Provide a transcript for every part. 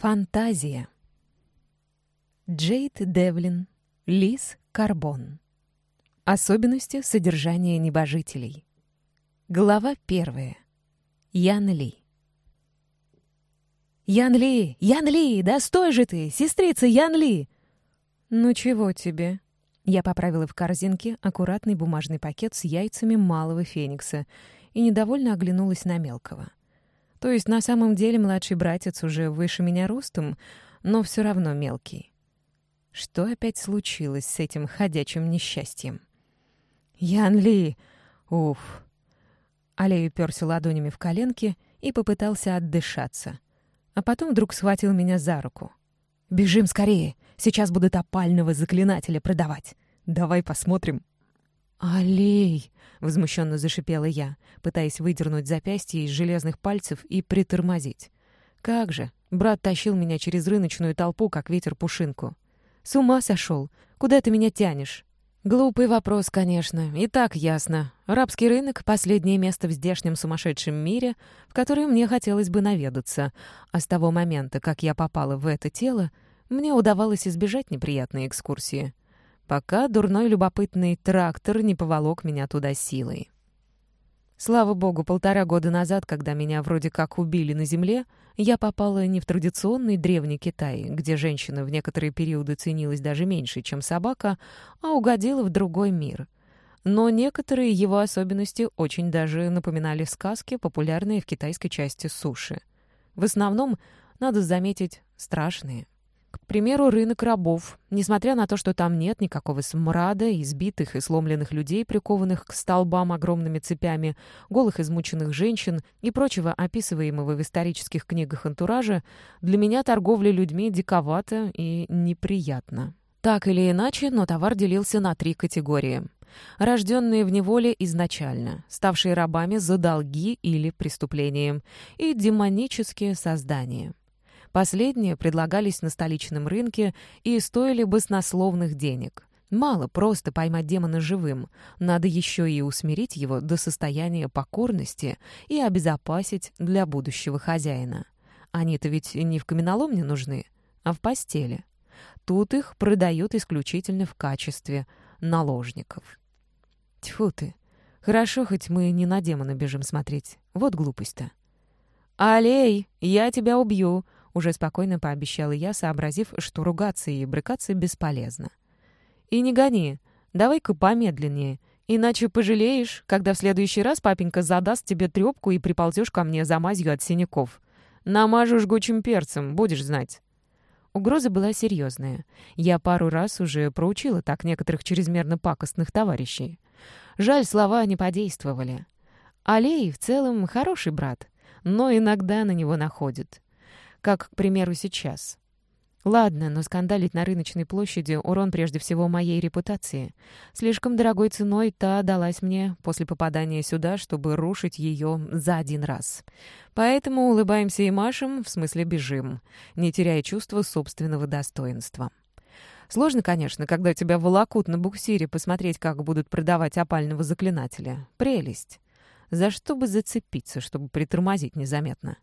Фантазия. Джейд Девлин. Лис Карбон. Особенности содержания небожителей. Глава первая. Ян Ли. «Ян Ли! Ян Ли! Да стой же ты! Сестрица Ян Ли!» «Ну чего тебе?» Я поправила в корзинке аккуратный бумажный пакет с яйцами малого феникса и недовольно оглянулась на мелкого. То есть на самом деле младший братец уже выше меня ростом, но все равно мелкий. Что опять случилось с этим ходячим несчастьем? «Ян Ли! Уф!» Алей уперся ладонями в коленки и попытался отдышаться. А потом вдруг схватил меня за руку. «Бежим скорее! Сейчас будут опального заклинателя продавать! Давай посмотрим!» «Алей!» — возмущенно зашипела я, пытаясь выдернуть запястье из железных пальцев и притормозить. «Как же!» — брат тащил меня через рыночную толпу, как ветер пушинку. «С ума сошел! Куда ты меня тянешь?» Глупый вопрос, конечно, и так ясно. Рабский рынок — последнее место в здешнем сумасшедшем мире, в которое мне хотелось бы наведаться. А с того момента, как я попала в это тело, мне удавалось избежать неприятной экскурсии пока дурной любопытный трактор не поволок меня туда силой. Слава богу, полтора года назад, когда меня вроде как убили на земле, я попала не в традиционный древний Китай, где женщина в некоторые периоды ценилась даже меньше, чем собака, а угодила в другой мир. Но некоторые его особенности очень даже напоминали сказки, популярные в китайской части суши. В основном, надо заметить, страшные. К примеру, рынок рабов. Несмотря на то, что там нет никакого смрада, избитых и сломленных людей, прикованных к столбам огромными цепями, голых измученных женщин и прочего описываемого в исторических книгах антуража, для меня торговля людьми диковата и неприятна. Так или иначе, но товар делился на три категории. Рожденные в неволе изначально, ставшие рабами за долги или преступлением, и демонические создания — Последние предлагались на столичном рынке и стоили баснословных денег. Мало просто поймать демона живым, надо еще и усмирить его до состояния покорности и обезопасить для будущего хозяина. Они-то ведь не в каменоломне нужны, а в постели. Тут их продают исключительно в качестве наложников. Тьфу ты! Хорошо, хоть мы не на демона бежим смотреть. Вот глупость-то. «Алей, я тебя убью!» Уже спокойно пообещала я, сообразив, что ругаться и брыкаться бесполезно. «И не гони. Давай-ка помедленнее. Иначе пожалеешь, когда в следующий раз папенька задаст тебе трёпку и приползешь ко мне за мазью от синяков. Намажу жгучим перцем, будешь знать». Угроза была серьезная. Я пару раз уже проучила так некоторых чрезмерно пакостных товарищей. Жаль, слова не подействовали. Алей в целом хороший брат, но иногда на него находит как, к примеру, сейчас. Ладно, но скандалить на рыночной площади — урон прежде всего моей репутации. Слишком дорогой ценой та далась мне после попадания сюда, чтобы рушить ее за один раз. Поэтому улыбаемся и машем, в смысле бежим, не теряя чувства собственного достоинства. Сложно, конечно, когда тебя волокут на буксире посмотреть, как будут продавать опального заклинателя. Прелесть. За что бы зацепиться, чтобы притормозить незаметно?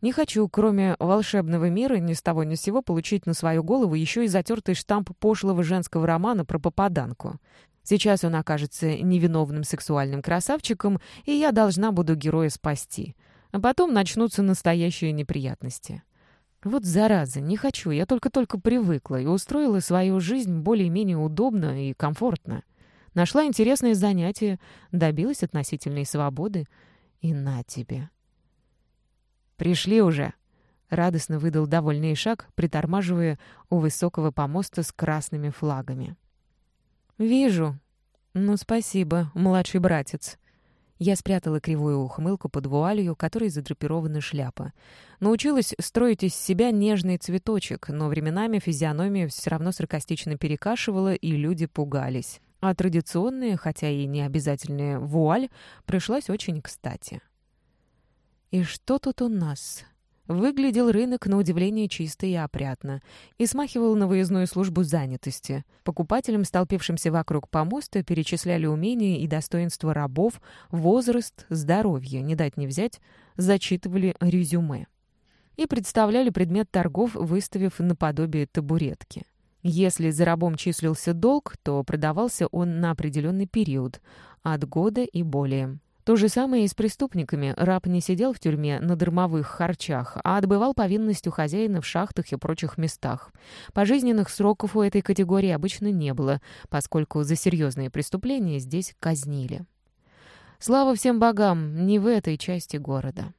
Не хочу, кроме волшебного мира, ни с того ни с сего получить на свою голову еще и затертый штамп пошлого женского романа про попаданку. Сейчас он окажется невиновным сексуальным красавчиком, и я должна буду героя спасти. А потом начнутся настоящие неприятности. Вот зараза, не хочу, я только-только привыкла и устроила свою жизнь более-менее удобно и комфортно. Нашла интересное занятие, добилась относительной свободы. И на тебе. «Пришли уже!» — радостно выдал довольный шаг, притормаживая у высокого помоста с красными флагами. «Вижу. Ну, спасибо, младший братец». Я спрятала кривую ухмылку под вуалью, которой задрапирована шляпа. Научилась строить из себя нежный цветочек, но временами физиономия все равно саркастично перекашивала, и люди пугались. А традиционная, хотя и не обязательная вуаль, пришлась очень кстати. И что тут у нас? Выглядел рынок на удивление чисто и опрятно и смахивал на выездную службу занятости. Покупателям, столпившимся вокруг помоста, перечисляли умения и достоинства рабов, возраст, здоровье, не дать не взять, зачитывали резюме. и представляли предмет торгов, выставив наподобие табуретки. Если за рабом числился долг, то продавался он на определенный период, от года и более. То же самое и с преступниками. Раб не сидел в тюрьме на дармовых харчах, а отбывал повинность у хозяина в шахтах и прочих местах. Пожизненных сроков у этой категории обычно не было, поскольку за серьезные преступления здесь казнили. Слава всем богам, не в этой части города.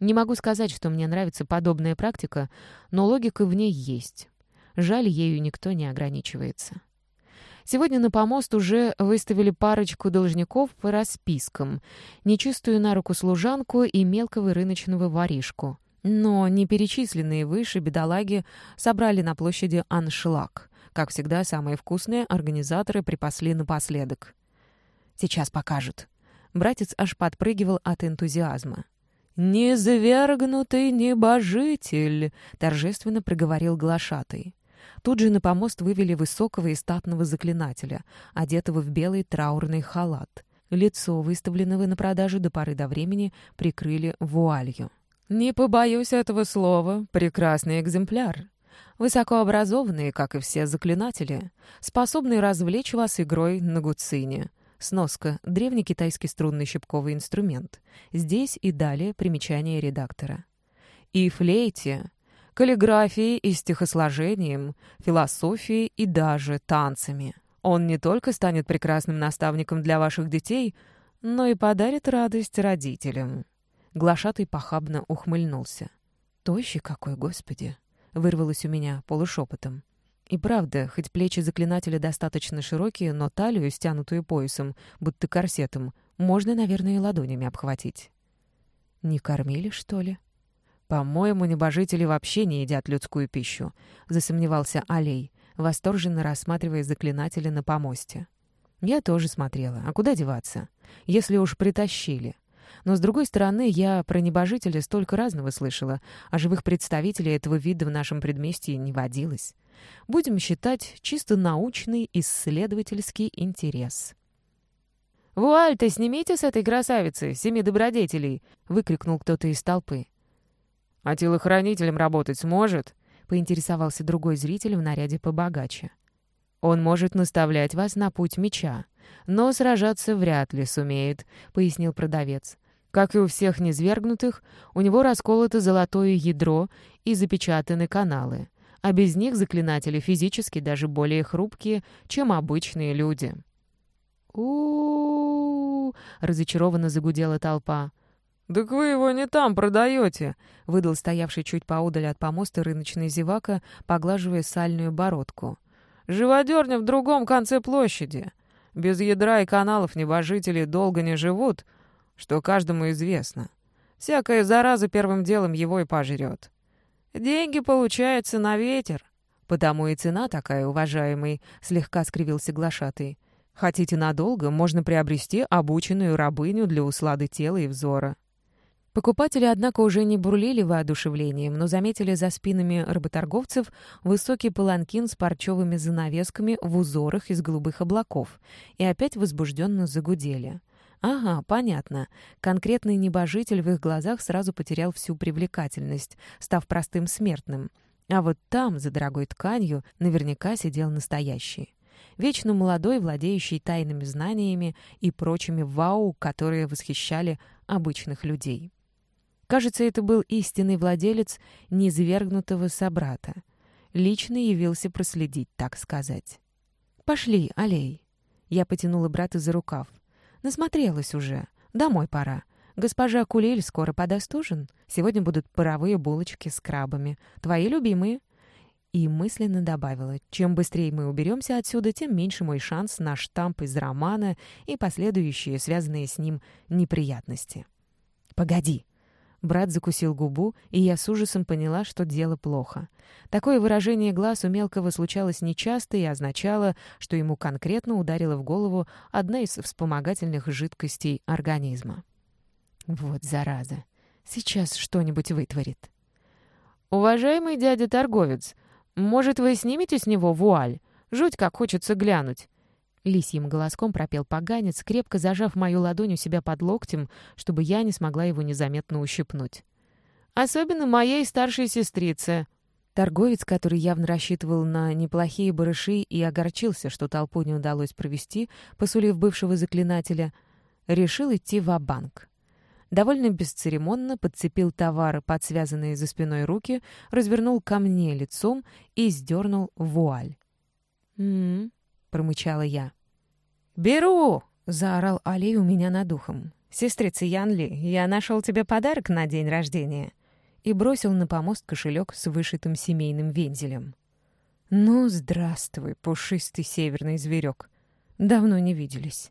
Не могу сказать, что мне нравится подобная практика, но логика в ней есть. Жаль, ею никто не ограничивается. Сегодня на помост уже выставили парочку должников по распискам, нечистую на руку служанку и мелкого рыночного воришку. Но не перечисленные выше бедолаги собрали на площади аншлаг. Как всегда, самые вкусные организаторы припасли напоследок. «Сейчас покажут». Братец аж подпрыгивал от энтузиазма. «Низвергнутый небожитель!» — торжественно проговорил глашатый. Тут же на помост вывели высокого и статного заклинателя, одетого в белый траурный халат. Лицо, выставленного на продажу до поры до времени, прикрыли вуалью. «Не побоюсь этого слова. Прекрасный экземпляр. Высокообразованные, как и все заклинатели, способные развлечь вас игрой на гуцине. Сноска — древний китайский струнный щипковый инструмент. Здесь и далее примечание редактора. И флейте, каллиграфией и стихосложением, философией и даже танцами. Он не только станет прекрасным наставником для ваших детей, но и подарит радость родителям». Глашатый похабно ухмыльнулся. «Тощий какой, Господи!» — вырвалось у меня полушепотом. И правда, хоть плечи заклинателя достаточно широкие, но талию, стянутую поясом, будто корсетом, можно, наверное, и ладонями обхватить. «Не кормили, что ли?» «По-моему, небожители вообще не едят людскую пищу», — засомневался Алей, восторженно рассматривая заклинателя на помосте. «Я тоже смотрела. А куда деваться? Если уж притащили. Но, с другой стороны, я про небожителя столько разного слышала, а живых представителей этого вида в нашем предместье не водилось. Будем считать чисто научный исследовательский интерес». «Вуаль-то снимите с этой красавицы, семи добродетелей!» — выкрикнул кто-то из толпы. «А телохранителем работать сможет?» — поинтересовался другой зритель в наряде побогаче. «Он может наставлять вас на путь меча, но сражаться вряд ли сумеет», — пояснил продавец. «Как и у всех низвергнутых, у него расколото золотое ядро и запечатаны каналы, а без них заклинатели физически даже более хрупкие, чем обычные люди». «У-у-у!» — разочарованно загудела толпа. «Так вы его не там продаете», — выдал стоявший чуть поудаль от помоста рыночный зевака, поглаживая сальную бородку. «Живодерня в другом конце площади. Без ядра и каналов небожители долго не живут, что каждому известно. Всякая зараза первым делом его и пожрет. Деньги, получается, на ветер. Потому и цена такая, уважаемый», — слегка скривился глашатый. «Хотите надолго, можно приобрести обученную рабыню для услады тела и взора». Покупатели, однако, уже не бурлили воодушевлением, но заметили за спинами работорговцев высокий паланкин с парчевыми занавесками в узорах из голубых облаков и опять возбужденно загудели. Ага, понятно. Конкретный небожитель в их глазах сразу потерял всю привлекательность, став простым смертным. А вот там, за дорогой тканью, наверняка сидел настоящий. Вечно молодой, владеющий тайными знаниями и прочими вау, которые восхищали обычных людей. Кажется, это был истинный владелец низвергнутого собрата. Лично явился проследить, так сказать. «Пошли, Алей». Я потянула брата за рукав. «Насмотрелась уже. Домой пора. Госпожа Кулель скоро подаст ужин. Сегодня будут паровые булочки с крабами. Твои любимые». И мысленно добавила, чем быстрее мы уберемся отсюда, тем меньше мой шанс на штамп из романа и последующие, связанные с ним, неприятности. «Погоди!» Брат закусил губу, и я с ужасом поняла, что дело плохо. Такое выражение глаз у мелкого случалось нечасто и означало, что ему конкретно ударила в голову одна из вспомогательных жидкостей организма. Вот зараза. Сейчас что-нибудь вытворит. «Уважаемый дядя-торговец, может, вы снимете с него вуаль? Жуть, как хочется глянуть. Лисьим голоском пропел поганец, крепко зажав мою ладонь у себя под локтем, чтобы я не смогла его незаметно ущипнуть. Особенно моей старшей сестрице». Торговец, который явно рассчитывал на неплохие барыши и огорчился, что толпу не удалось провести, посулив бывшего заклинателя, решил идти в банк Довольно бесцеремонно подцепил товары под связанные за спиной руки, развернул ко мне лицом и сдернул вуаль. «М-м-м», промычала я. «Беру!» — заорал Али у меня над ухом. «Сестрица Янли, я нашел тебе подарок на день рождения!» И бросил на помост кошелек с вышитым семейным вензелем. «Ну, здравствуй, пушистый северный зверек. Давно не виделись».